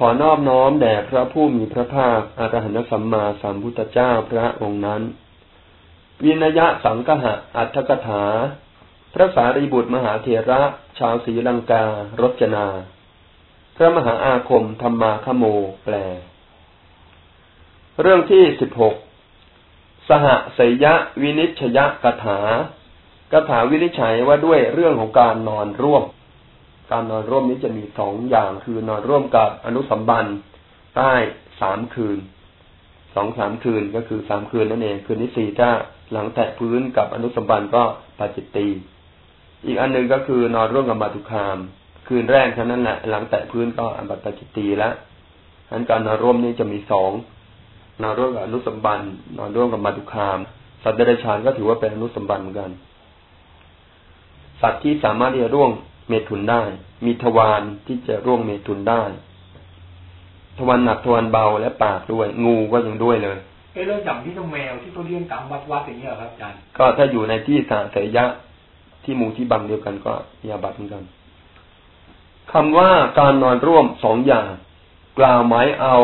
ขอนอบน้อมแด่พระผู้มีพระภาคอรหันตสัมมาสัมพุทธเจ้าพระองค์นั้น วินยะสังกหะอัตถกถา พระสารีบุตรมหาเถระ ชาวศรีลังการจนา พระมหาอาคมธรรมาคโมแปล เรื่องที่สิบหกสหสยะวินิชยกถากถาวินิจฉัยว่าด้วยเรื่องของการนอนร่วม การนอนร่วมนี้จะมีสองอย่างคือนอนร่วมกับอนุสัมบันใต้สามคืนสองสามคืนก็คือสามคืนนั่นเอง คืนที่สี่ถ้าหลังแตะพื้นกับอนุสัมบันก็ปาจิตตีอีกอันหนึ่งก็คือนอนร่วมกับมาตุคาม คืนแรกเท่านั้นแหละหลังแตะพื้นก็อันบัตปาจิตตีแล้วนั้นการนอนร่วมนี้จะมีสองนอนร่วมกับอนุสัมบันนอนร่วมกับมาตุคาม สัตว์เดรัจฉานก็ถือว่าเป็นอนุสัมบันเหมือนกัน สัตว์ที่สามารถที่จะร่วง เมถุนได้ มีทวารที่จะร่วงเมถุนได้ ทวารหนักทวารเบาและปากด้วย งูก็ยังด้วยเลยเอเรื่องอย่างที่ต้องแมวที่เขาเลี้ยงตามวัดวัดอย่างเงี้ยครับอาจารย์ก็ถ้าอยู่ในที่สาเสยะที่มูที่บังเดียวกันก็ยาบัตเหมือนกันคำว่าการนอนร่วมสองอย่าง กล่าวหมายเอา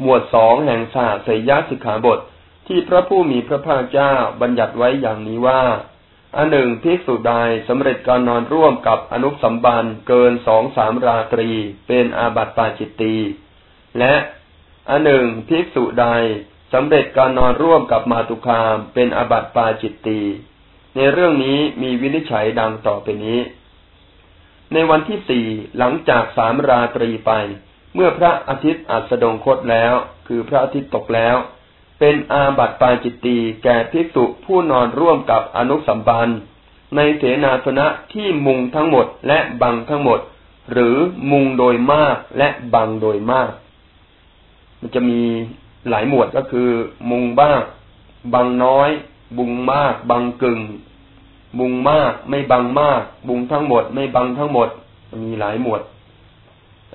หมวดสองแห่งสาเสยะสิกขาบท ที่พระผู้มีพระภาคเจ้าบัญญัติไว้อย่างนี้ว่า อันหนึ่งภิกษุใดสำเร็จการนอนร่วมกับอนุสัมบันเกินสองสามราตรี เป็นอาบัติปาจิตตีและอันหนึ่งภิกษุใดสำเร็จการนอนร่วมกับมาตุคาม เป็นอาบัติปาจิตตีในเรื่องนี้มีวินิจฉัยดังต่อไปนี้ ในวันที่สี่หลังจากสามราตรีไป เมื่อพระอาทิตย์อัสดงคตแล้ว คือพระอาทิตย์ตกแล้ว เป็นอาบัติปาจิตตีแก่ภิกษุผู้นอนร่วมกับอนุสัมบันในเสนาสนะที่มุงทั้งหมดและบังทั้งหมด หรือมุงโดยมากและบังโดยมาก มันจะมีหลายหมวดก็คือ มุงบ้างบังน้อย บุงมาก บังกึ่งบุงมากไม่บังมาก บุงทั้งหมด ไม่บังทั้งหมด มีหลายหมวด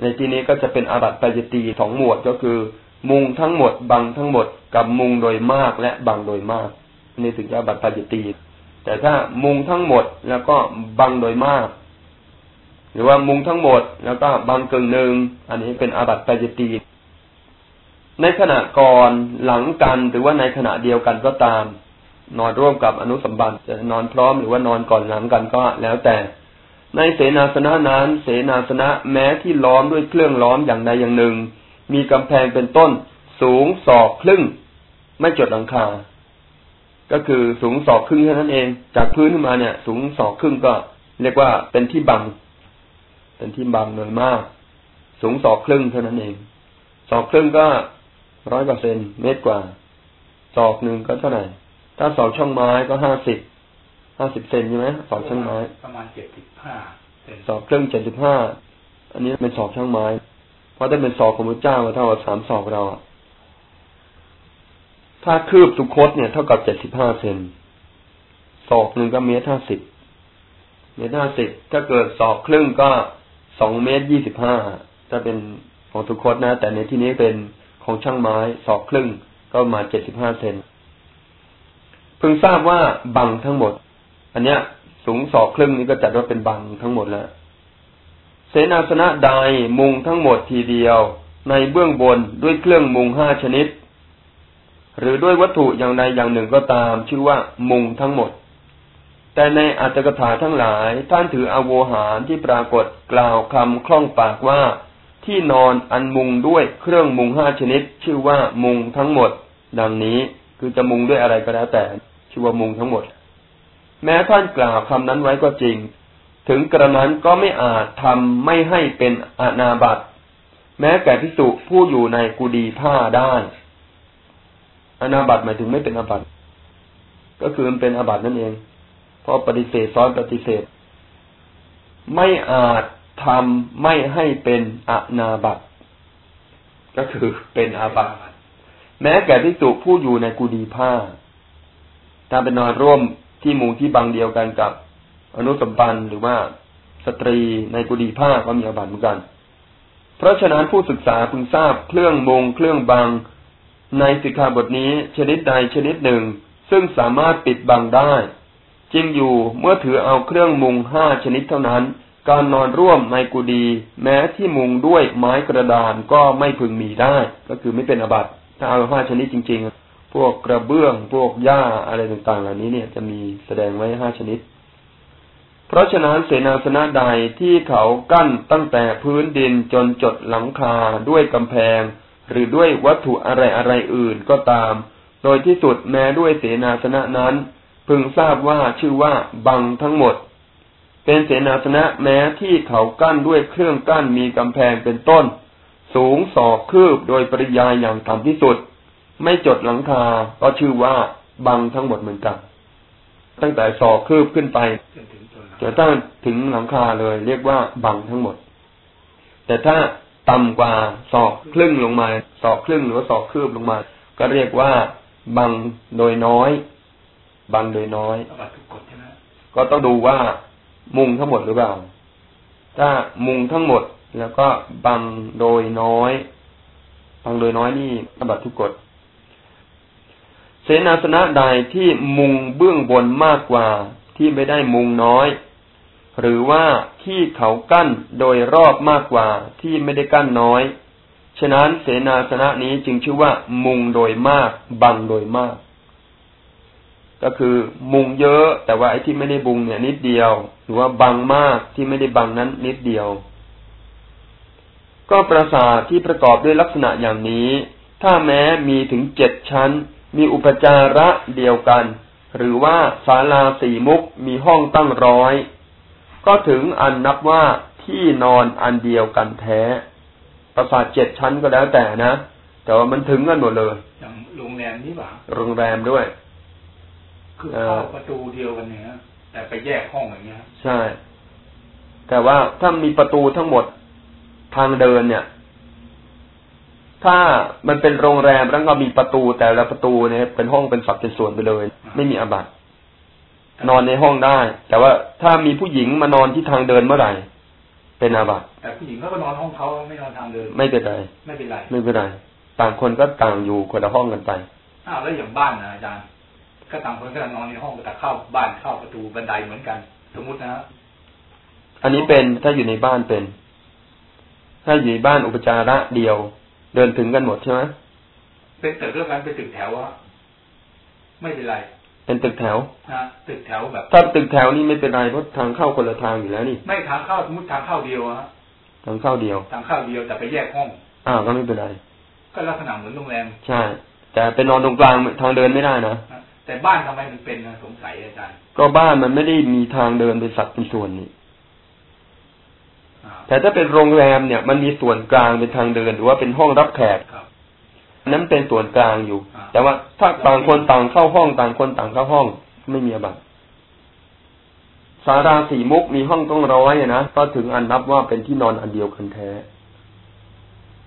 ในที่นี้ก็จะเป็นอาบัติปาจิตีสองหมวดก็คือ มุงทั้งหมด บังทั้งหมด กับมุงโดยมากและบังโดยมากนี่ถึงจะบัตรปาจิตีแต่ถ้ามุงทั้งหมดแล้วก็บังโดยมาก หรือว่ามุงทั้งหมดแล้วก็บังกึ่งหนึ่งอันนี้เป็นอาบัติปาจิตีในขณะก่อนหลังกันหรือว่าในขณะเดียวกันก็ตาม นอนร่วมกับอนุสัมบันจะนอนพร้อมหรือว่านอนก่อนหลังกันก็แล้วแต่ ในเสนาสนะนั้น เสนาสนะแม้ที่ล้อมด้วยเครื่องล้อมอย่างใดอย่างหนึ่ง มีกำแพงเป็นต้น สูงศอกครึ่ง ไม่จดหลังคา ก็คือสูงศอกครึ่งเท่านั้นเอง จากพื้นขึ้นมาเนี่ย สูงศอกครึ่งก็ เรียกว่าเป็นที่บัง เป็นที่บังโดยมาก สูงศอกครึ่งเท่านั้นเอง ศอกครึ่งก็ร้อยกว่าเซนเมตรกว่า ศอกหนึ่งก็เท่าไหร่ ถ้าศอกช่องไม้ก็ห้าสิบ ห้าสิบเซนใช่ไหมศอกช่างไม้ ประมาณเจ็ดสิบห้าศอกครึ่งเจ็ดสิบห้า อันนี้เป็นศอกช่างไม้ เพราะถ้าเป็นศอกของพระเจ้าเท่ากับสามศอกเราถ้าคืบสุคตเนี่ยเท่ากับเจ็ดสิบห้าเซนศอกหนึ่งก็เมตรห้าสิบเมตรห้าสิบถ้าเกิดศอกครึ่งก็สองเมตรยี่สิบห้าถ้าเป็นของสุคตนะ แต่ในที่นี้เป็นของช่างไม้ศอกครึ่งก็มาเจ็ดสิบห้าเซนเพิ่งทราบว่าบังทั้งหมด อันเนี้ยสูงศอกครึ่งนี้ก็จัดว่าเป็นบังทั้งหมดแล้ว เสนาสนะใดมุงทั้งหมดทีเดียว ในเบื้องบนด้วยเครื่องมุงห้าชนิด หรือด้วยวัตถุอย่างใดอย่างหนึ่งก็ตาม ชื่อว่ามุงทั้งหมด แต่ในอัตถกถาทั้งหลายท่านถืออโวหารที่ปรากฏกล่าวคำคล่องปากว่า ที่นอนอันมุงด้วยเครื่องมุงห้าชนิด ชื่อว่ามุงทั้งหมด ดังนี้คือจะมุงด้วยอะไรก็แล้วแต่ชื่อว่ามุงทั้งหมด แม้ท่านกล่าวคำนั้นไว้ก็จริง ถึงกระนั้นก็ไม่อาจทำไม่ให้เป็นอนาบัตแม้แก่พิสุผู้อยู่ในกุดีผ้าได้อนาบัตหมายถึงไม่เป็นอาบัตก็คือมันเป็นอาบัตนั่นเอง เพราะปฏิเสธซ้อนปฏิเสธ ไม่อาจทำไม่ให้เป็นอนาบัตก็คือเป็นอาบัตแม้แก่พิสุผู้อยู่ในกุดีผ้า ถ้าเป็นนอนร่วมที่มุงที่บางเดียวกันกับ อนุสัมปันหรือว่าสตรีในกุฏิผ้าก็มีอาบัติเหมือนกัน เพราะฉะนั้นผู้ศึกษาพึงทราบเครื่องมงเครื่องบัง ในสิกขาบทนี้ชนิดใดชนิดหนึ่ง ซึ่งสามารถปิดบังได้จริงอยู่เมื่อถือเอาเครื่องมุงห้าชนิดเท่านั้น การนอนร่วมในกุฏิแม้ที่มุงด้วยไม้กระดานก็ไม่พึงมีได้ ก็คือไม่เป็นอบัติถ้าเอาห้าชนิดจริง ๆ พวกกระเบื้องพวกหญ้าอะไรต่างๆ เหล่านี้เนี่ยจะมีแสดงไว้ห้าชนิด เพราะฉะนั้นเสนาสนะใดที่เขากั้นตั้งแต่พื้นดินจนจดหลังคาด้วยกำแพง หรือด้วยวัตถุอะไรอะไรอื่นก็ตาม โดยที่สุดแม้ด้วยเสนาสนะนั้น พึงทราบว่าชื่อว่าบังทั้งหมด เป็นเสนาสนะแม้ที่เขากั้นด้วยเครื่องกั้นมีกำแพงเป็นต้น สูงสอกคืบโดยปริยายอย่างต่ำที่สุด ไม่จดหลังคาก็ชื่อว่าบังทั้งหมดเหมือนกัน ตั้งแต่สอกคืบขึ้นไปจนตั้งถึงหลังคาเลย เรียกว่าบังทั้งหมด แต่ถ้าต่ำกว่าสอกครึ่งลงมาสอกครึ่งหรือว่าสอกคืบลงมา ก็เรียกว่าบังโดยน้อย บังโดยน้อย ก็ต้องดูว่ามุงทั้งหมดหรือเปล่า ถ้ามุงทั้งหมดแล้วก็บังโดยน้อย บังโดยน้อยนี่อบัตทุกกฎ เสนาสนะใดที่มุงเบื้องบนมากกว่าที่ไม่ได้มุงน้อย หรือว่าที่เขากั้นโดยรอบมากกว่าที่ไม่ได้กั้นน้อย ฉะนั้นเสนาสนะนี้จึงชื่อว่า มุงโดยมาก บังโดยมาก ก็คือมุงเยอะแต่ว่าไอ้ที่ไม่ได้บุงเนี่ยนิดเดียว หรือว่าบังมากที่ไม่ได้บังนั้นนิดเดียว ก็ปราสาทที่ประกอบด้วยลักษณะอย่างนี้ ถ้าแม้มีถึงเจ็ดชั้น มีอุปจาระเดียวกัน หรือว่าศาลาสี่มุกมีห้องตั้งร้อย ก็ถึงอันนับว่าที่นอนอันเดียวกันแท้ ปราสาทเจ็ดชั้นก็แล้วแต่นะ แต่ว่ามันถึงกันหมดเลยอย่างโรงแรมนี่หว่าโรงแรมด้วย คือเข้าประตูเดียวกันเนี่ยแต่ไปแยกห้องอย่างเงี้ย ใช่ แต่ว่าถ้ามีประตูทั้งหมดทางเดินเนี่ย ถ้ามันเป็นโรงแรมแล้วก็มีประตูแต่ละประตูเนี่ยเป็นห้องเป็นสัดเป็นส่วนไปเลย ไม่มีอาบัตินอนในห้องได้ แต่ว่าถ้ามีผู้หญิงมานอนที่ทางเดินเมื่อไหร่เป็นอาบัติแต่ผู้หญิงเขาก็นอนห้องเขาไม่นอนทางเดิน ไม่เป็นไรไม่เป็นไรไม่เป็นไรต่างคนก็ต่างอยู่คนละห้องกันไปอ้าวแล้วอย่างบ้านนะอาจารย์ก็ต่างคนก็นอนในห้องแต่เข้าบ้านเข้าประตูบันไดเหมือนกัน สมมุตินะอันนี้เป็นถ้าอยู่ในบ้านเป็น ถ้าอยู่ในบ้านอุปจาระเดียว เดินถึงกันหมดใช่ไหมเป็นตึกเรื่องการเป็นตึกแถวอะไม่เป็นไร เป็นตึกแถวนะตึกแถวแบบถ้าตึกแถวนี่ไม่เป็นไรเพราะทางเข้าคนละทางอยู่แล้วนี่ ไม่ทางเข้าสมมติทางเข้าเดียวอะทางเข้าเดียว ทางเข้าเดียวแต่ไปแยกห้องอ้าวก็ไม่เป็นไร ก็ลักษณะเหมือนโรงแรมใช่ แต่เป็นนอนตรงกลางทางเดินไม่ได้นะแต่บ้านทำไมมันเป็นนะสงสัยอาจารย์ก็บ้านมันไม่ได้มีทางเดินเป็นสัดเป็นส่วนนี่ แต่ถ้าเป็นโรงแรมเนี่ย มันมีส่วนกลางเป็นทางเดิน หรือว่าเป็นห้องรับแขกนั้นเป็นส่วนกลางอยู่ แต่ว่าถ้าต่างคนต่างเข้าห้องต่างคนต่างเข้าห้องไม่มีบัตรสาราสี่มุกมีห้องต้องร้อยนะก็ถึงอันนับว่าเป็นที่นอนอันเดียวกันแท้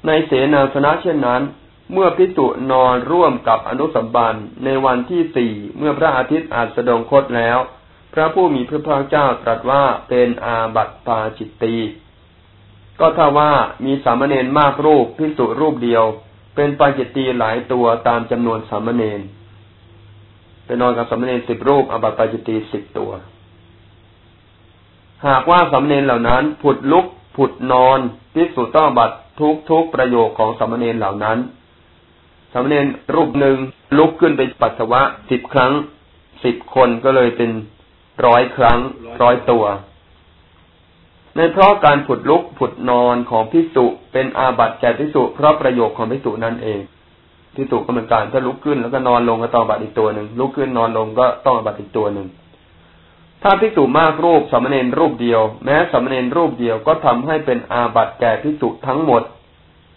ในเสนาสนะเช่นนั้น เมื่อพิจุนอนร่วมกับอนุสัมบันในวันที่สี่เมื่อพระอาทิตย์อาจสดงคตแล้ว พระผู้มีพระภาคเจ้าตรัสว่าเป็นอาบัติปาจิตตี ก็ถ้าว่ามีสามเณรมากรูปพิจุรูปเดียว เป็นปาจิตตีหลายตัวตามจำนวนสามเณรเป็นนอนกับสามเณรสิบรูปอบัตปาจิตตีสิบตัว หากว่าสามเณรเหล่านั้น ผุดลุกผุดนอนพิสุต้องบัตทุกทุกประโยคของสามเณรเหล่านั้นสามเณรรูปหนึ่งลุกขึ้นไปปัสสาวะสิบครั้งสิบคนก็เลยเป็นร้อยครั้งร้อยตัว ในเพราะการผุดลุกผุดนอนของพิสุเป็นอาบัติแก่พิสุเพราะประโยคของพิสุนั่นเองพิสุก็เหมือนกันถ้าลุกขึ้นแล้วก็นอนลงก็ต้องบัติอีกตัวหนึ่งลุกขึ้นนอนลงก็ต้องบัติอีกตัวหนึ่งถ้าพิสุมากรูปสามเณรรูปเดียว แม้สามเณรรูปเดียวก็ทำให้เป็นอาบัติแก่พิสุทั้งหมด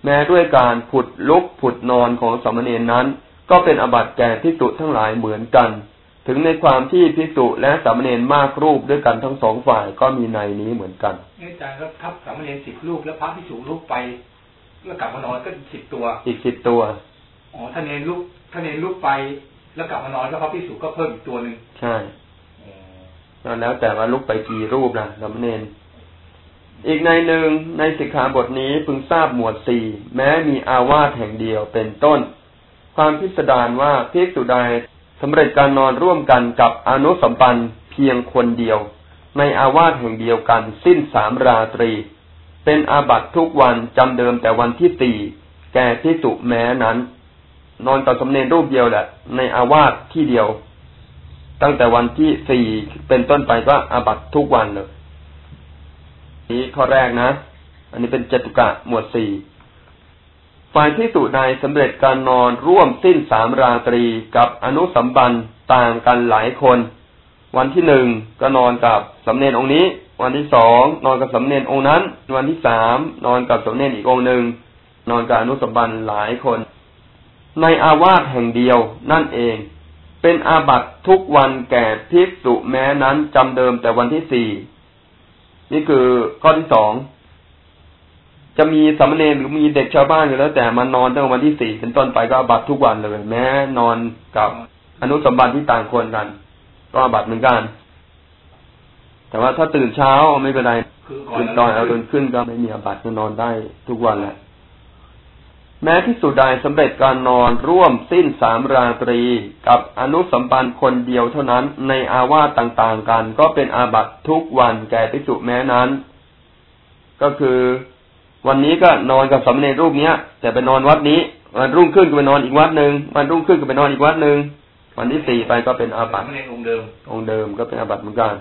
แม้ด้วยการผุดลุกผุดนอนของสมณีนั้น ก็เป็นอาบัติแก่พิสุทั้งหลายเหมือนกัน ถึงในความที่พิสุและสมณีมากรูปด้วยกันทั้งสองฝ่ายก็มีในนี้เหมือนกันอาจารย์ครับทับสมณีสิบรูปแล้วพระพิสุลุกไปแล้วกลับมานอนก็สิบตัว อีกสิบตัวอ๋อท่านเนลุกท่านเนลุกไป แล้วกลับมานอนก็พระพิสุก็เพิ่มอีกตัวหนึ่งใช่แล้วแต่ว่าลุกไปกี่รูปนะสมณีอีกในหนึ่งในสิกขาบทนี้พึงทราบหมวดสี่แม้มีอาวาสแห่งเดียวเป็นต้น ความพิสดารว่าภิกษุใด สำเร็จการนอนร่วมกันกับอนุสัมปันเพียงคนเดียว ในอาวาสแห่งเดียวกันสิ้นสามราตรี เป็นอาบัตทุกวันจำเดิมแต่วันที่สี่แก่ที่สุแม้นั้น นอนกับสมเนรรูปเดียวแหละ ในอาวาสที่เดียว ตั้งแต่วันที่สี่เป็นต้นไปก็อาบัตทุกวันเลยนี้ข้อแรกนะ อันนี้เป็นจตุกะหมวดสี่ ฝ่ายที่สุใดสำเร็จการนอนร่วมสิ้นสามราตรีกับอนุสัมบันต่างกันหลายคน วันที่หนึ่งก็นอนกับสำเนนองค์นี้ วันที่สองนอนกับสำเนนองค์นั้น วันที่สามนอนกับสำเนนอีกองค์หนึ่งนอนกับอนุสัมบันหลายคน ในอาวาสแห่งเดียวนั่นเอง เป็นอาบัตทุกวันแก่ภิกษุแม้นั้นจำเดิมแต่วันที่สี่นี่คือข้อที่สอง จะมีสามเณรหรือมีเด็กชาวบ้านอยู่แล้ว แต่มานอนตั้งวันที่สี่เป็นต้นไปก็บัตทุกวันเลยแม้นอนกับอนุสมบัติที่ต่างคนกัน ก็บัตเหมือนกัน แต่ว่าถ้าตื่นเช้าไม่เป็นไรตื่นตอนเอาตื่นขึ้นก็ไม่มีอาบัตรก็นอนได้ทุกวันแหละแม้ที่สุดใดสำเร็จการนอนร่วมสิ้นสามราตรีกับอนุสัมปันคนเดียวเท่านั้นในอาวาสต่างๆกัน ก็เป็นอาบัตทุกวันแก่พิสุแม้นั้น ก็คือ วันนี้ก็นอนกับสมณเณรรูปเนี้ย แต่ไปนอนวัดนี้วันรุ่งขึ้นก็ไปนอนอีกวัดหนึ่งวันรุ่งขึ้นก็ไปนอนอีกวัดหนึ่งวันที่สี่ไปก็เป็นอาบัติองค์เดิม องค์เดิมก็เป็นอาบัติเหมือนกัน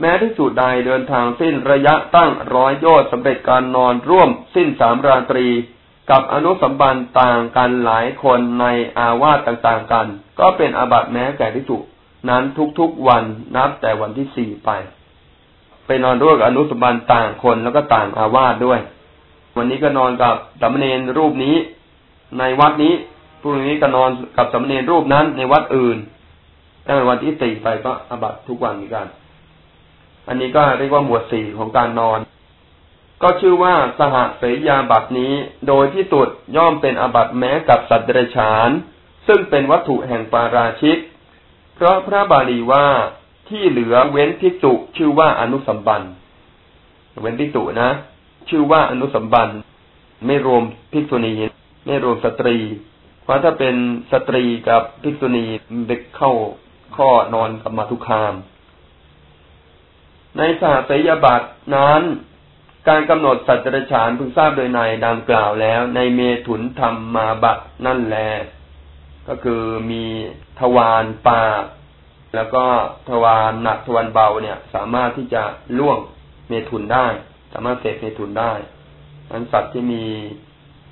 แม้ที่สุดใดเดินทางสิ้นระยะตั้งร้อยโยชน์สำเร็จการนอนร่วมสิ้นสามราตรี กับอนุสัมบันต่างกันหลายคนในอาวาสต่างๆกัน ก็เป็นอาบัติแม้แก่ที่สุนั้นทุกๆวันนับแต่วันที่สี่ไปไป นอนร่วมกับอนุสมบันต่างคนแล้วก็ต่างอาวาสด้วย วันนี้ก็นอนกับสามเณรรูปนี้ ในวัดนี้พรุ่งนี้ก็นอนกับสามเณรรูปนั้นในวัดอื่นตั้งแต่วันที่สี่ไปก็อาบัตทุกวันเหมือนกัน อันนี้ก็เรียกว่าหมวดสี่ของการนอน ก็ชื่อว่าสหเสยยาบัตนี้โดยที่สุดย่อมเป็นอาบัตแม้กับสัตว์เดรัจฉาน ซึ่งเป็นวัตถุแห่งปาราชิก เพราะพระบาลีว่า ที่เหลือเว้นพิจุชื่อว่าอนุสัมบันเว้นพิจุนะ ชื่อว่าอนุสัมบันไม่รวมภิกษุณีไม่รวมสตรี เพราะถ้าเป็นสตรีกับภิกษุณีเด็กเข้าข้อนอนกับมาทุคาม ในสหสยบัตนั้น การกำหนดสัจจะฉานพึงทราบโดยในดังกล่าวแล้ว ในเมถุนธรรมมาบัตนั่นแลก็คือมีทวารปาก แล้วก็ทวารหนักทวารเบาเนี่ย สามารถที่จะล่วงเมถุนได้ สามารถเสกเมถุนได้นั้นสัตว์ที่มี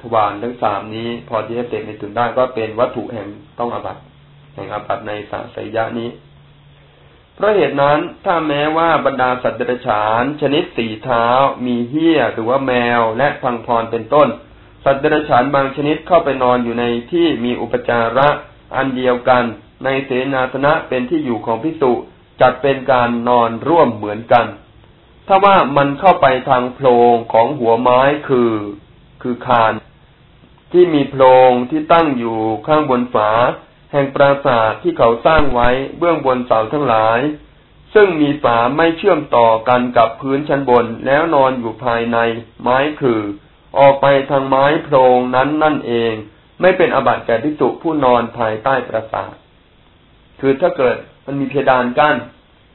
ทวารทั้งสามนี้ พอที่จะเสกเมถุนได้ก็เป็นวัตถุแห่งต้องอบัตแห่งอบัตในสาสยะนี้เพราะเหตุนั้นถ้าแม้ว่าบรรดาสัตว์เดรัจฉาน ชนิดสี่เท้า มีเหี้ยหรือว่าแมวและพังพรเป็นต้น สัตว์เดรัจฉานบางชนิดเข้าไปนอนอยู่ในที่มีอุปจาระอันเดียวกัน ในเสนาสนะเป็นที่อยู่ของพิสุจัดเป็นการนอนร่วมเหมือนกัน ถ้าว่ามันเข้าไปทางโพรงของหัวไม้คือ คือคาน ที่มีโพรงที่ตั้งอยู่ข้างบนฝา แห่งปราสาทที่เขาสร้างไว้เบื้องบนเสาทั้งหลาย ซึ่งมีฝาไม่เชื่อมต่อกันกับพื้นชั้นบนแล้วนอนอยู่ภายในไม้คือ ออกไปทางไม้โพรงนั้นนั่นเอง ไม่เป็นอบัติแก่พิสุผู้นอนภายใต้ปราสาท คือถ้าเกิดมันมีเพดานกั้น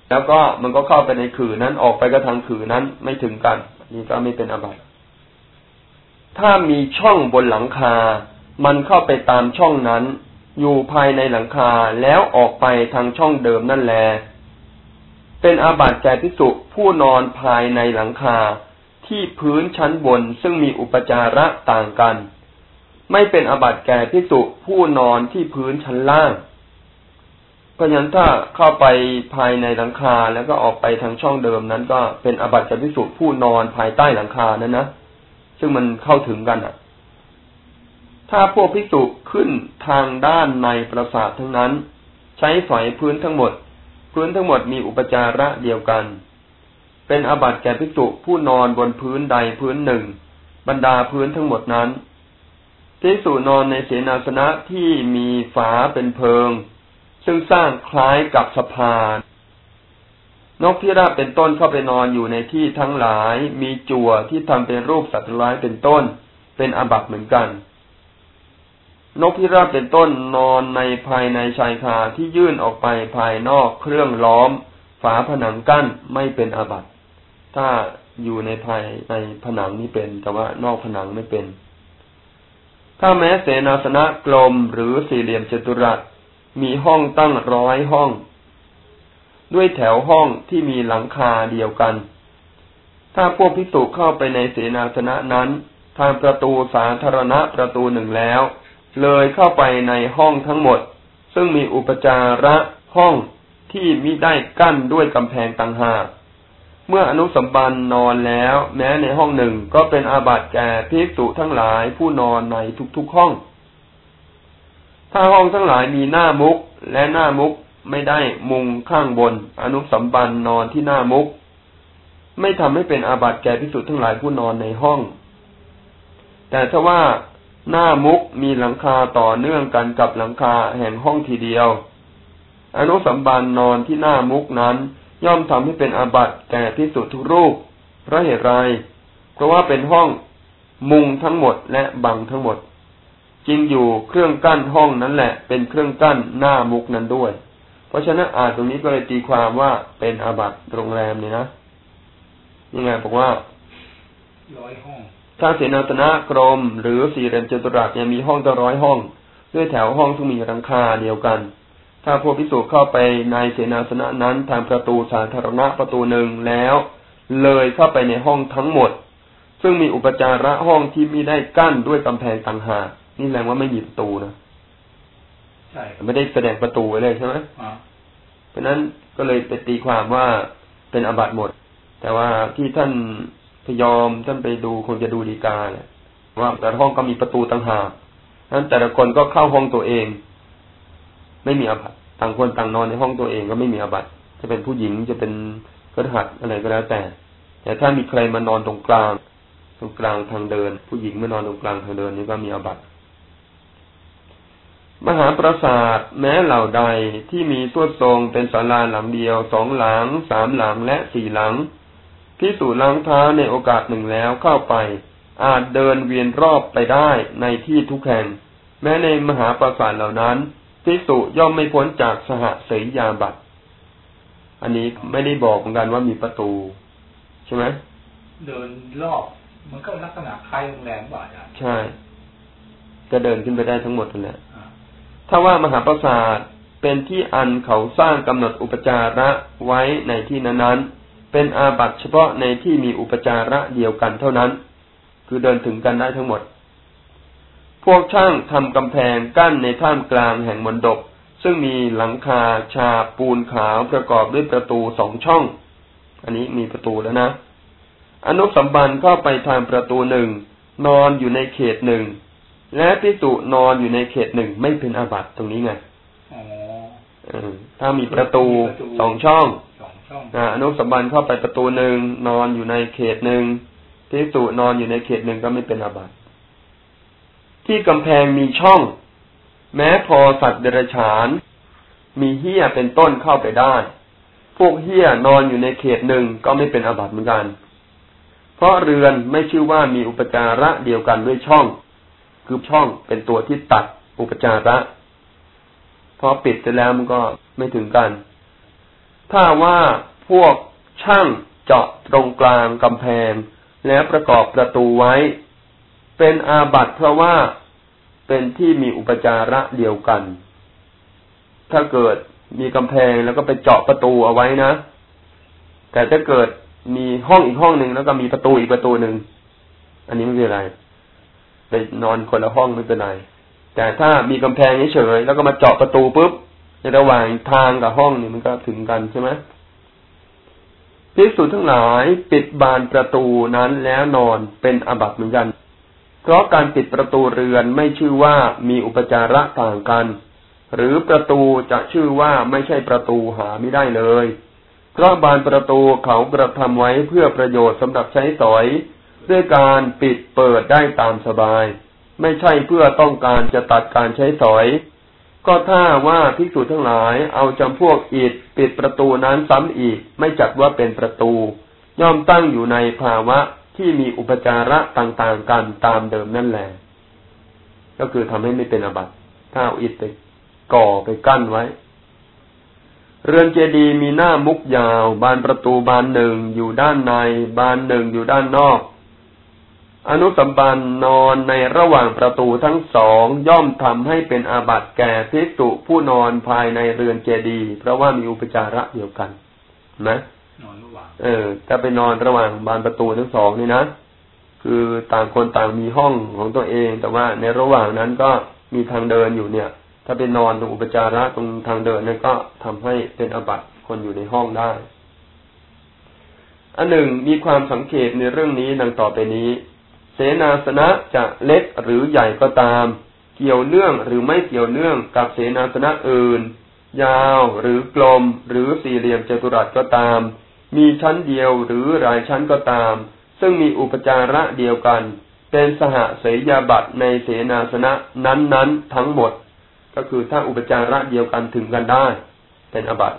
แล้วก็มันก็เข้าไปในขื่อนั้นออกไปก็ทางขื่อนั้นไม่ถึงกัน นี่ก็ไม่เป็นอบัติถ้ามีช่องบนหลังคา มันเข้าไปตามช่องนั้น อยู่ภายในหลังคาแล้วออกไปทางช่องเดิมนั่นแหละเป็นอาบัติแก่พิสุผู้นอนภายในหลังคาที่พื้นชั้นบนซึ่งมีอุปจาระต่างกัน ไม่เป็นอาบัติแก่พิสุผู้นอนที่พื้นชั้นล่าง เพราะฉะนั้นถ้าเข้าไปภายในหลังคาแล้วก็ออกไปทางช่องเดิมนั้น ก็เป็นอบัติจพิสุผู้นอนภายใต้หลังคานั้นนะซึ่งมันเข้าถึงกันอะ ถ้าพวกพิสุขึ้นทางด้านในปราสาททั้งนั้น ใช้ฝอยพื้นทั้งหมด พื้นทั้งหมดมีอุปจาระเดียวกัน เป็นอบัติแก่พิสุผู้นอนบนพื้นใดพื้นหนึ่ง บรรดาพื้นทั้งหมดนั้นพิสุนอนในเสนาสนะที่มีฝาเป็นเพิง ซึ่งสร้างคล้ายกับสะพาน นกพิราบเป็นต้นเข้าไปนอนอยู่ในที่ทั้งหลาย มีจั่วที่ทำเป็นรูปสัตว์ร้ายเป็นต้น เป็นอบัตเหมือนกัน นกพิราบเป็นต้นนอนในภายในชายคาที่ยื่นออกไปภายนอกเครื่องล้อม ฝาผนังกั้นไม่เป็นอาบัตถ้าอยู่ในภายในผนังนี้เป็น แต่ว่านอกผนังไม่เป็น ถ้าแม้เสนาสนะกลมหรือสี่เหลี่ยมจัตุรัส มีห้องตั้งร้อยห้อง ด้วยแถวห้องที่มีหลังคาเดียวกัน ถ้าพวกพิสุเข้าไปในเสนาสนะนั้น ทางประตูสาธารณะประตูหนึ่งแล้ว เลยเข้าไปในห้องทั้งหมด ซึ่งมีอุปจาระห้องที่มิได้กั้นด้วยกำแพงต่างหากเมื่ออนุสัมบันนอนแล้ว แม้ในห้องหนึ่งก็เป็นอาบัติแก่ภิกษุทั้งหลายผู้นอนในทุกๆห้อง ถ้าห้องทั้งหลายมีหน้ามุกและหน้ามุกไม่ได้มุงข้างบน อนุสัมบันนอนที่หน้ามุก ไม่ทำให้เป็นอาบัติแก่ภิกษุทธ์ทั้งหลายผู้นอนในห้อง แต่ถ้าว่าหน้ามุกมีหลังคาต่อเนื่องกันกับหลังคาแห่งห้องทีเดียว อนุสัมบันนอนที่หน้ามุกนั้น ย่อมทำให้เป็นอาบัติแก่ที่สุดทุกรูปเพราะเหตุไร เพราะว่าเป็นห้องมุงทั้งหมดและบังทั้งหมด จริงอยู่เครื่องกั้นห้องนั้นแหละ เป็นเครื่องกั้นหน้ามุกนั้นด้วย เพราะฉะนั้นอ่านตรงนี้ก็เลยตีความว่าเป็นอาบัติโรงแรมเนี่ยนะยังไงบอกว่าร้อยห้องถ้าเสนาสนะกรม หรือสี่เหลี่ยมจัตุรัสเนี่ยมีห้องตั้งร้อยห้อง ด้วยแถวห้องที่มีรังคาเดียวกัน ถ้าพวกพิสูจเข้าไปในเสนาสนะนั้นทางประตูสาธารณะประตูหนึ่งแล้ว เลยเข้าไปในห้องทั้งหมด ซึ่งมีอุปจาระห้องที่มีได้กั้นด้วยกำแพงต่างหาก นี่แสดงว่าไม่มีประตูนะใช่ไม่ได้แสดงประตูไว้เลยใช่ไหมเพราะนั้นก็เลยไปตีความว่าเป็นอบัตหมด แต่ว่าที่ท่านพยอมท่านไปดูคงจะดูดีกาแหละว่าแต่ห้องก็มีประตูต่างหากนั้นแต่ละคนก็เข้าห้องตัวเอง ไม่มีอาบัติต่างคนต่างนอนในห้องตัวเองก็ไม่มีอาบัติจะเป็นผู้หญิงจะเป็นกระหัดอะไรก็แล้วแต่ แต่ถ้ามีใครมานอนตรงกลาง ตรงกลางทางเดิน ผู้หญิงมานอนตรงกลางทางเดินนี่ก็มีอาบัติ มหาปราสาทแม้เหล่าใดที่มีตัวทรงเป็นศาลาหลังเดียวสองหลังสามหลังและสี่หลังพิสูจล้างเท้าในโอกาสหนึ่งแล้วเข้าไป อาจเดินเวียนรอบไปได้ในที่ทุกแห่ง แม้ในมหาปราสาทเหล่านั้นภิกษุย่อมไม่พ้นจากสหเสยยาบัตอันนี้ไม่ได้บอกเหมือนกันว่ามีประตู ใช่ไหมเดินรอบมันก็ลักษณะคล้ายโรงแรมบ่าอาใช่ ก็เดินขึ้นไปได้ทั้งหมดนั่นแหละ ถ้าว่ามหาปราสาทเป็นที่อันเขาสร้างกำหนดอุปจาระไว้ในที่นั้นๆ เป็นอาบัตเฉพาะในที่มีอุปจาระเดียวกันเท่านั้น คือเดินถึงกันได้ทั้งหมด พวกช่างทำกำแพงกั้นในท่ามกลางแห่งมณฑปซึ่งมีหลังคาชาปูนขาวประกอบด้วยประตูสองช่อง อันนี้มีประตูแล้วนะ อนุสัมบันเข้าไปทางประตูหนึ่งนอนอยู่ในเขตหนึ่ง และพิสุนอนอยู่ในเขตหนึ่งไม่เป็นอาบัติตรงนี้ไงถ้ามีประตูสองช่องอนุสัมบันเข้าไปประตูหนึ่งนอนอยู่ในเขตหนึ่งพิสุนอนอยู่ในเขตหนึ่งก็ไม่เป็นอาบัติที่กำแพงมีช่อง แม้พอสัตว์เดรัจฉาน มีเหี้ยเป็นต้นเข้าไปได้ พวกเหี้ยนอนอยู่ในเขตหนึ่งก็ไม่เป็นอาบัติเหมือนกัน เพราะเรือนไม่ชื่อว่ามีอุปจาระเดียวกันด้วยช่อง คือช่องเป็นตัวที่ตัดอุปจาระพอปิดไปแล้วมันก็ไม่ถึงกัน ถ้าว่าพวกช่างเจาะตรงกลางกำแพง แล้วประกอบประตูไว้ เป็นอาบัตเพราะว่าเป็นที่มีอุปจาระเดียวกัน ถ้าเกิดมีกำแพงแล้วก็ไปเจาะประตูเอาไว้นะ แต่ถ้าเกิดมีห้องอีกห้องหนึ่งแล้วก็มีประตูอีกประตูหนึ่ง อันนี้ไม่เป็นไร ไปนอนคนละห้องไม่เป็นไรแต่ถ้ามีกำแพงเฉยๆแล้วก็มาเจาะประตูปุ๊บในระหว่างทางกับห้องนี่มันก็ถึงกันใช่ไหมพิสูจน์ทั้งหลายปิดบานประตูนั้นแล้วนอนเป็นอบัตเหมือนกัน เพราะการปิดประตูเรือนไม่ชื่อว่ามีอุปจาระต่างกัน หรือประตูจะชื่อว่าไม่ใช่ประตูหาไม่ได้เลย เพราะบานประตูเขากระทำไว้เพื่อประโยชน์สำหรับใช้สอย ด้วยการปิดเปิดได้ตามสบาย ไม่ใช่เพื่อต้องการจะตัดการใช้สอย ก็ถ้าว่าภิกษุทั้งหลายเอาจำพวกอิฐปิดประตูนั้นซ้ำอีก ไม่จัดว่าเป็นประตู ย่อมตั้งอยู่ในภาวะที่มีอุปจาระต่างๆกันตามเดิมนั่นแหละก็คือทำให้ไม่เป็นอบัติถ้าเอาอิฐไปก่อไปกั้นไว้เรือนเจดีย์มีหน้ามุกยาว บานประตูบานหนึ่งอยู่ด้านใน บานหนึ่งอยู่ด้านนอก อนุสัมบันนอนในระหว่างประตูทั้งสองย่อมทำให้เป็นอาบัติแก่ภิกษุผู้นอนภายในเรือนเจดีย์เพราะว่ามีอุปจาระเดียวกัน นะนอนระหว่างเออถ้าไปนอนระหว่างบานประตูทั้งสองนี่นะคือต่างคนต่างมีห้องของตัวเอง แต่ว่าในระหว่างนั้นก็มีทางเดินอยู่เนี่ย ถ้าไปนอนตรงอุปจาระตรงทางเดินนั่นก็ทำให้เป็นอบัติคนอยู่ในห้องได้อันหนึ่งมีความสังเกตในเรื่องนี้ดังต่อไปนี้ เสนาสนะจะเล็กหรือใหญ่ก็ตาม เกี่ยวเนื่องหรือไม่เกี่ยวเนื่องกับเสนาสนะอื่น ยาวหรือกลมหรือสี่เหลี่ยมจัตุรัสก็ตาม มีชั้นเดียวหรือหลายชั้นก็ตาม ซึ่งมีอุปจาระเดียวกัน เป็นสหเสยาบัตในเสนาสนะนั้นๆ ทั้งหมด ก็คือถ้าอุปจาระเดียวกันถึงกันได้ เป็นอบัต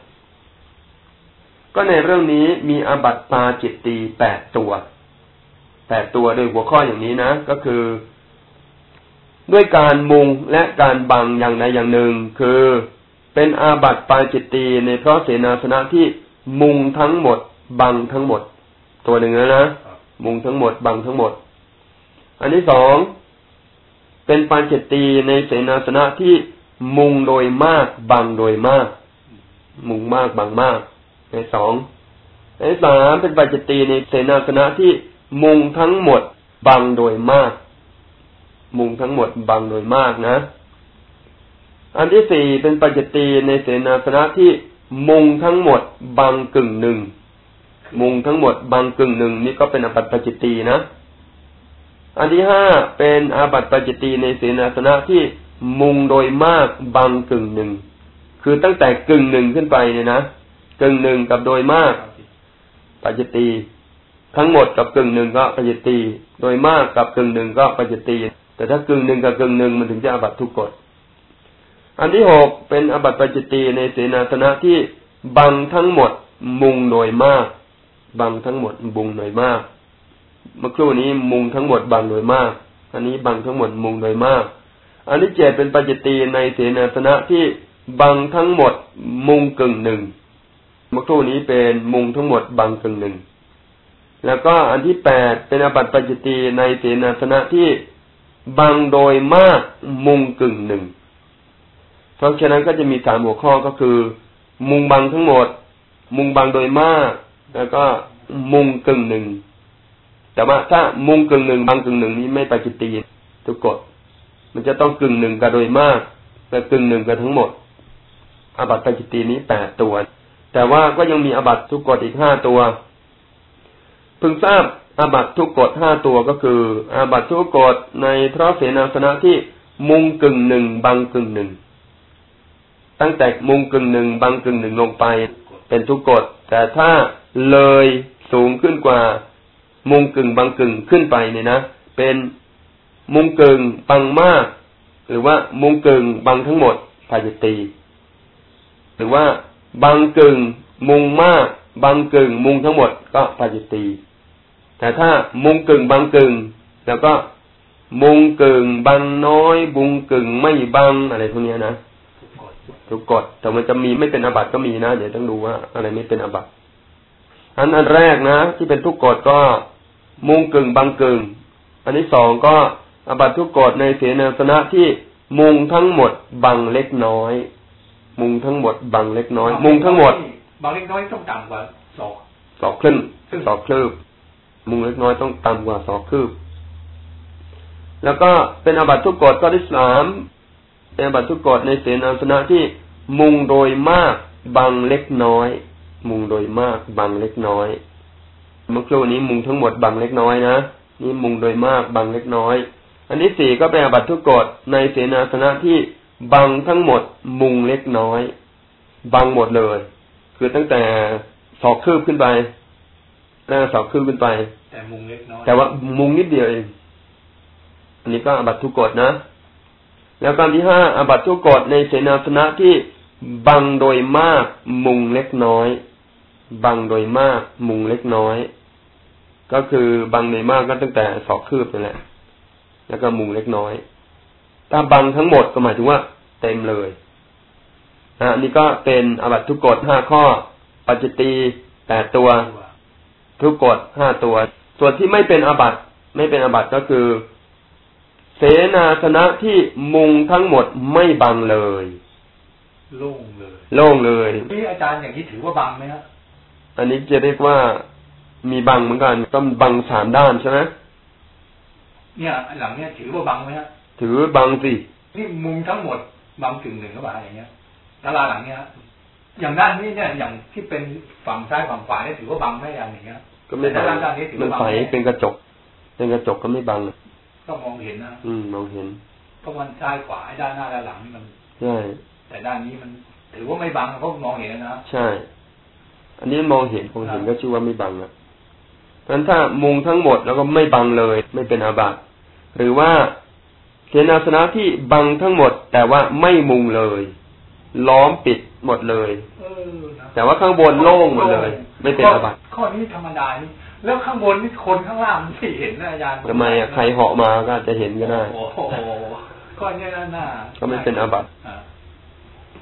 ก็ในเรื่องนี้มีอบัตปาจิตตีแปดตัว แปดตัวโดยหัวข้ออย่างนี้นะ ก็คือ ด้วยการมุงและการบังอย่างใดอย่างหนึ่ง คือเป็นอาบัติปาจิตตีในเพราะเสนาสนะที่มุงทั้งหมด บังทั้งหมด ตัวหนึ่งนะนะมุงทั้งหมด บังทั้งหมด อันที่สองเป็นปัญจตีในเสนาสนะที่มุงโดยมาก บังโดยมาก มุงมากบังมากในสองในสามเป็นปัญจตีในเสนาสนะที่ มุงทั้งหมดบังโดยมาก มุงทั้งหมดบังโดยมากนะ อันที่สี่เป็นปัจจตีในเสนาสนะที่มุงทั้งหมดบังกึ่งหนึ่ง มุงทั้งหมดบังกึ่งหนึ่งนี่ก็เป็นอปัตปัจจตีนะ อันที่ห้าเป็นอาบัติปจิตีในเสนาสนะที่มุงโดยมากบางกึ่งหนึ่ง คือตั้งแต่กึ่งหนึ่งขึ้นไปเนี่ยนะกึ่งหนึ่งกับโดยมากปัจตี ทั้งหมดกับกึ่งหนึ่งก็ปัจตี โดยมากกับกึ่งหนึ่งก็ปัจตี แต่ถ้ากึ่งหนึ่งกับกึ่งหนึ่งมันถึงจะอบัตทุกกฎ อันที่หกเป็นอบัตปจิตีในเสนาสนะที่บังทั้งหมดมุงโดยมาก บังทั้งหมดบุงโดยมาก เมื่อครู่นี้มุงทั้งหมดบังโดยมาก อันนี้บังทั้งหมดมุงโดยมาก อันนี้เจ็ดเป็นปัจจตีในเสนาสนะที่บังทั้งหมดมุงกึ่งหนึ่งเมื่อครู่นี้เป็นมุงทั้งหมดบังกึ่งหนึ่ง แล้วก็อันที่แปดเป็นอบัติปัจจตีในเสนาสนะที่บังโดยมากมุงกึ่งหนึ่ง เพราะฉะนั้นก็จะมีสามหัวข้อก็คือ มุงบังทั้งหมด มุงบังโดยมาก แล้วก็มุงกึ่งหนึ่ง แต่ว่าถ้ามุงกึ่งหนึ่งบางกึ่งหนึ่งนี้ไม่ไปจิตีทุกกฎมันจะต้องกึ่งหนึ่งกันโดยมากและกึ่งหนึ่งกันทั้งหมด อบัตปจิตีนี้แปดตัว แต่ว่าก็ยังมีอบัตทุกกฎอีกห้าตัว พึงทราบอาบัตทุกกฎห้าตัวก็คือ อาบัตทุกกฎในพระเสนาสนะที่มุงกึ่งหนึ่งบางกึ่งหนึ่งตั้งแต่มุงกึ่งหนึ่งบางกึ่งหนึ่งลงไป เป็นทุกกฎแต่ถ้าเลยสูงขึ้นกว่า มุงกึ่งบางกึ่งขึ้นไปเนี่ยนะ เป็นมุงกึ่งบางมาก หรือว่ามุงกึ่งบางทั้งหมดพาจิตีหรือว่าบางกึ่งมุงมากบางกึ่งมุงทั้งหมดก็พาจิตี แต่ถ้ามุงกึ่งบางกึ่ง แล้วก็มุงกึ่งบางน้อย บุงกึ่งไม่บางอะไรพวกนี้นะทุกกฎแต่มันจะมีไม่เป็นอบัตก็มีนะเดี๋ยวต้องดูว่า อะไรไม่เป็นอบัตอันอันแรกนะ ที่เป็นทุกกฎก็มุงกึ่งบางกึ่ง อันที่สองก็อบัตทุกกฎในเสนาสนะที่มุงทั้งหมดบังเล็กน้อย มุงทั้งหมดบังเล็กน้อย มุงทั้งหมดบังเล็กน้อยต้องต่ำกว่าสอกสอกขึ้นสอกคลืบ มุงเล็กน้อยต้องต่ำกว่าสอกคืบ แล้วก็เป็นอบัตทุกกฎข้อที่สามเป็นอบัตทุกกฎในเสนาสนะที่มุงโดยมากบังเล็กน้อย มุงโดยมากบังเล็กน้อย เมื่อครู่นี้มุงทั้งหมดบังเล็กน้อยนะนี่มุงโดยมากบังเล็กน้อย อันที่สี่ก็เป็นอบัตทุกกฎในเสนาสนะที่บังทั้งหมดมุงเล็กน้อย บังหมดเลย คือตั้งแต่สอกคืบขึ้นไป แล้วสอกคืบขึ้นไป แต่มุงเล็กน้อยแต่ว่ามุงนิดเดียวเอง อันนี้ก็อบัตทุกกฎนะ แล้วการที่ห้าอบัตทุกกฎในเสนาสนะที่บังโดยมากมุงเล็กน้อย บังโดยมากมุงเล็กน้อย ก็คือบังโดยมากก็ตั้งแต่สอกคืบนั่นแหละ แล้วก็มุงเล็กน้อย ถ้าบังทั้งหมดก็หมายถึงว่า เต็มเลยอ่านี่ก็เป็นอาบัตทุกกฎห้าข้อ ปัจจตีแปดตัว ทุกกฎห้าตัว ส่วนที่ไม่เป็นอาบัตไม่เป็นอาบัตก็คือ เสนาสนะที่มุงทั้งหมดไม่บังเลย โล่งเลย โล่งเลยนี่อาจารย์อย่างนี้ถือว่าบังไหมครับอันนี้จะเรียกว่ามีบังเหมือนกันก็บังสามด้านใช่ไหมเนี่ย หลังเนี่ยถือว่าบังไหมฮะถือบังสินี่มุงทั้งหมดบังกึ่งหนึ่งหรือเปล่าอย่างเงี้ยตารางหลังเนี้ย อย่างด้านนี้เนี่ยอย่างที่เป็นฝั่งซ้ายฝั่งขวาเนี่ยถือว่าบังไหมอย่างเงี้ยก็ไม่บังแต่ด้านด้านนี้ถือมันว่าบังใสไหมเป็นกระจก เป็นกระจกก็ไม่บังก็มองเห็นนะอืมมองเห็นเพราะมันซ้ายขวาไอ้ด้านหน้าด้านหลังนี่มันใช่แต่ด้านนี้มัน ถือว่าไม่บังเพราะมองเห็นนะใช่ อันนี้มองเห็นมองเห็นก็ชื่อว่าไม่บังอะเพราะฉะนั้นถ้ามุงทั้งหมดแล้วก็ไม่บังเลย ไม่เป็นอาบัติหรือว่าเสนาสนะที่บังทั้งหมด แต่ว่าไม่มุงเลย ล้อมปิด หมดเลยเออนะแต่ว่าข้างบนโล่งหมดเลย ไม่เป็นอาบัติข้อนี้ธรรมดานี่แล้วข้างบนนี่คนข้างล่างมันไม่เห็นนะอาจารย์ทำไมอะใครเหาะมาก็อาจจะเห็นก็ได้โอ้โหข้อนี้น่าก็ไม่เป็นอาบัติอ่า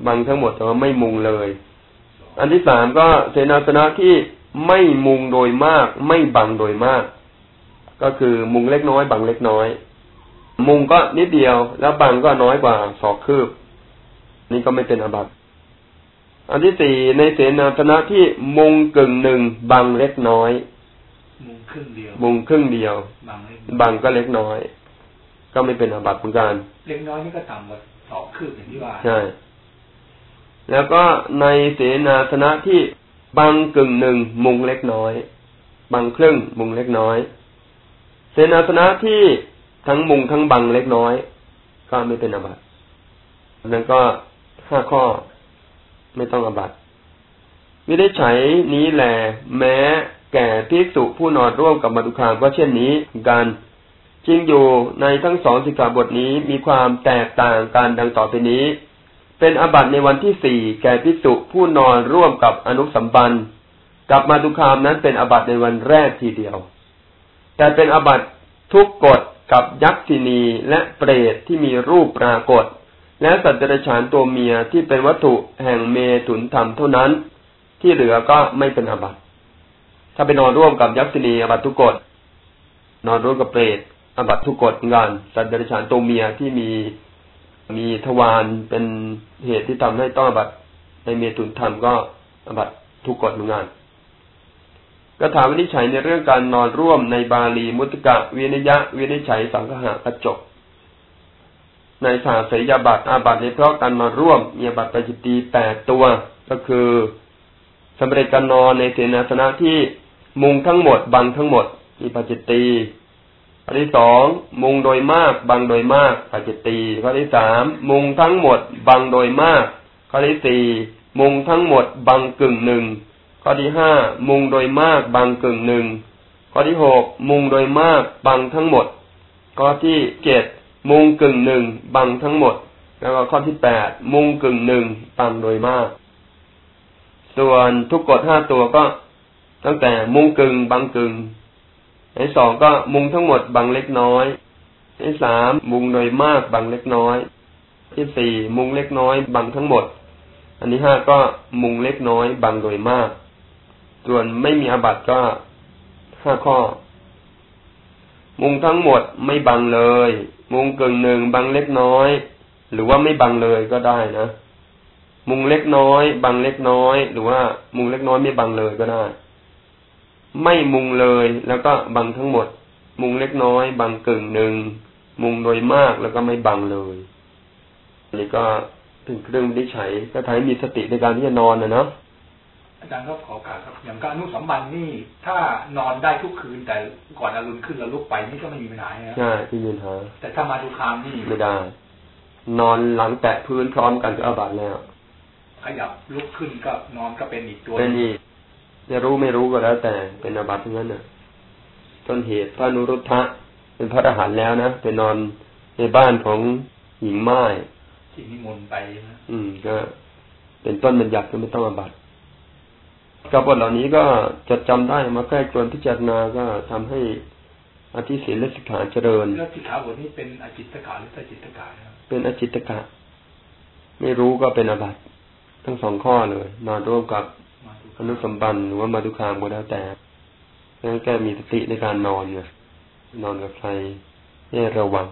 บังทั้งหมดแต่ว่าไม่มุงเลย อันที่สามก็เสนาสนะที่ไม่มุงโดยมาก ไม่บังโดยมาก ก็คือมุงเล็กน้อย บังเล็กน้อย มุงก็นิดเดียว แล้วบังก็น้อยกว่าศอกคืบ นี่ก็ไม่เป็นอาบัติ อันที่สี่ในเสนาสนะที่มุงกึ่งหนึ่งบังเล็กน้อย มุงครึ่งเดียวมุงครึ่งเดียว บังเล็กบังก็เล็กน้อย ก็ไม่เป็นอาบัติเหมือนกันเล็กน้อยนี่ก็ต่ำกว่าสองคืบอย่างที่ว่าใช่แล้วก็ในเสนาสนะที่บังกึ่งหนึ่งมุงเล็กน้อย บังครึ่งมุงเล็กน้อย เสนาสนะที่ทั้งมุงทั้งบังเล็กน้อย ก็ไม่เป็นอาบัตินั่นก็ห้าข้อ ไม่ต้องอาบัตวิได้ใช้นี้แหลแม้แก่ภิกษุผู้นอนร่วมกับมาตุคามก็เช่นนี้กันจริงอยู่ในทั้งสองสิกขาบทนี้มีความแตกต่างกันดังต่อไปนี้ เป็นอาบัตในวันที่สี่แก่ภิกษุผู้นอนร่วมกับอนุสัมบันกับมาตุคามนั้นเป็นอาบัตในวันแรกทีเดียว แต่เป็นอาบัตทุกกฎกับยักษินีและเปรตที่มีรูปปรากฏ และสัตว์เดรัจฉานตัวเมียที่เป็นวัตถุแห่งเมถุนธรรมเท่านั้น ที่เหลือก็ไม่เป็นอาบัติ ถ้าไปนอนร่วมกับยักษินีอาบัตทุกกฎนอนร่วมกับเปรตอาบัตทุกกฎงานสัตว์เดรัจฉานตัวเมียที่มีมีทวารเป็นเหตุที่ทำให้ต้องอาบัตในเมถุนธรรมก็อาบัตทุกกฎเหมือนกันก็ถาวินิจฉัยในเรื่องการนอนร่วมในบาลีมุตกะวินิยะวินิจฉัยสังหะกระจก ในสาสยาบัตอาบัตในเพราะการนอนร่วมมีอาบัตปจจิตีแปดตัว ก็คือสำเร็จการนอนในเสนาสนะที่มุงทั้งหมด บังทั้งหมด มีปัจจิตีข้อที่สองมุงโดยมาก บังโดยมากปัจจิตีข้อที่สามมุงทั้งหมด บังโดยมากข้อที่สี่มุงทั้งหมด บังกึ่งหนึ่งข้อที่ห้ามุงโดยมาก บังกึ่งหนึ่งข้อที่หกมุงโดยมาก บังทั้งหมด ข้อที่เจ็ด มุงกึ่งหนึ่งบังทั้งหมด แล้วก็ข้อที่แปดมุงกึ่งหนึ่งบังโดยมาก ส่วนทุกกฎห้าตัวก็ตั้งแต่มุงกึ่งบังกึ่งไอ้สองก็มุงทั้งหมดบังเล็กน้อยไอ้สามมุงโดยมากบังเล็กน้อย ที่สี่มุงเล็กน้อยบังทั้งหมด อันที่ห้าก็มุงเล็กน้อยบังโดยมาก ส่วนไม่มีอาบัติก็ห้าข้อ มุงทั้งหมดไม่บังเลยมุงกึ่งหนึ่งบังเล็กน้อย หรือว่าไม่บังเลยก็ได้นะ มุงเล็กน้อย บังเล็กน้อย หรือว่า มุงเล็กน้อยไม่บังเลยก็ได้ ไม่มุงเลยแล้วก็บังทั้งหมด มุงเล็กน้อย บังกึ่งหนึ่งมุงโดยมากแล้วก็ไม่บังเลยนนี้ก็ถึงเครื่องวินิจฉัยก็ทำให้มีสติในการที่จะนอนนะเนาะ อาจารย์ก็ขอการครับอย่างการอนุสัมบันนี่ ถ้านอนได้ทุกคืน แต่ก่อนอรุณขึ้นแล้วลุกไปนี่ก็ไม่มีปัญหานะใช่ที่ยืนหาแต่ถ้ามาดูคามนี่ไม่ได้ นอนหลังแตะพื้นพร้อมกันก็อาบัติแล้วขยับลุกขึ้นก็นอนก็เป็นอีกตัวเป็นอีกจะรู้ไม่รู้ก็แล้ว แต่เป็นอาบัติทั้งนั้นน่ะต้นเหตุพระนุรุทธะเป็นพระอรหันต์แล้วนะไปนอนในบ้านของหญิงไม้ที่นิมนต์ไปนะอืมก็เป็นต้นบัญญัติก็ไม่ต้องอาบัติ กบฏเหล่านี้ก็จดจำได้มาใกล้กรวนพิจารณาก็ทำให้อธิศีลและสิกขาเจริญแล้วสิกขาบทนี้เป็นอจิตตกาหรือสจิตตกานะครับเป็นอจิตตกะ ไม่รู้ก็เป็นอาบัติทั้งสองข้อเลย นอนร่วมกับมาทุกอนุสัมปันธ์หรือว่ามาทุคามก็แล้วแต่งั้นแกมีสติในการนอนไงนอนกับใครให้ระวัง